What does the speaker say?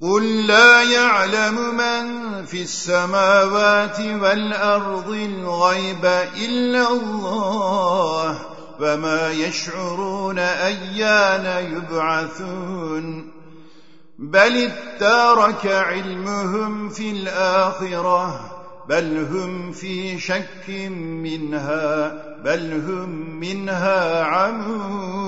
قُل لَّا يَعْلَمُ مَن فِي السَّمَاوَاتِ وَالْأَرْضِ الْغَيْبَ إِلَّا اللَّهُ وَمَا يَشْعُرُونَ أَيَّانَ يُبْعَثُونَ بَلِ ادَّارَكَ عِلْمُهُمْ فِي الْآخِرَةِ بَلْ هُمْ فِي شَكٍّ مِّنْهَا بَلْ هُمْ مِنْهَا عَمُونَ